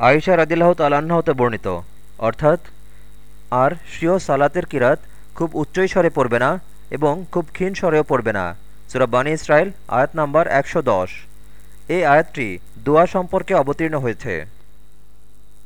আয়েশা রাদিল্লাহ তালাহতে হতে বর্ণিত। অর্থাৎ, আর স্বীয় সালাতের কিরাত খুব উচ্চই স্বরে পড়বে না এবং খুব ক্ষীণ স্বরেও পড়বে না। সুরা ইসরায়েল আয়াত নাম্বার একশো দশ। এই আয়াতটি দোয়া সম্পর্কে অবতীর্ণ হয়েছে।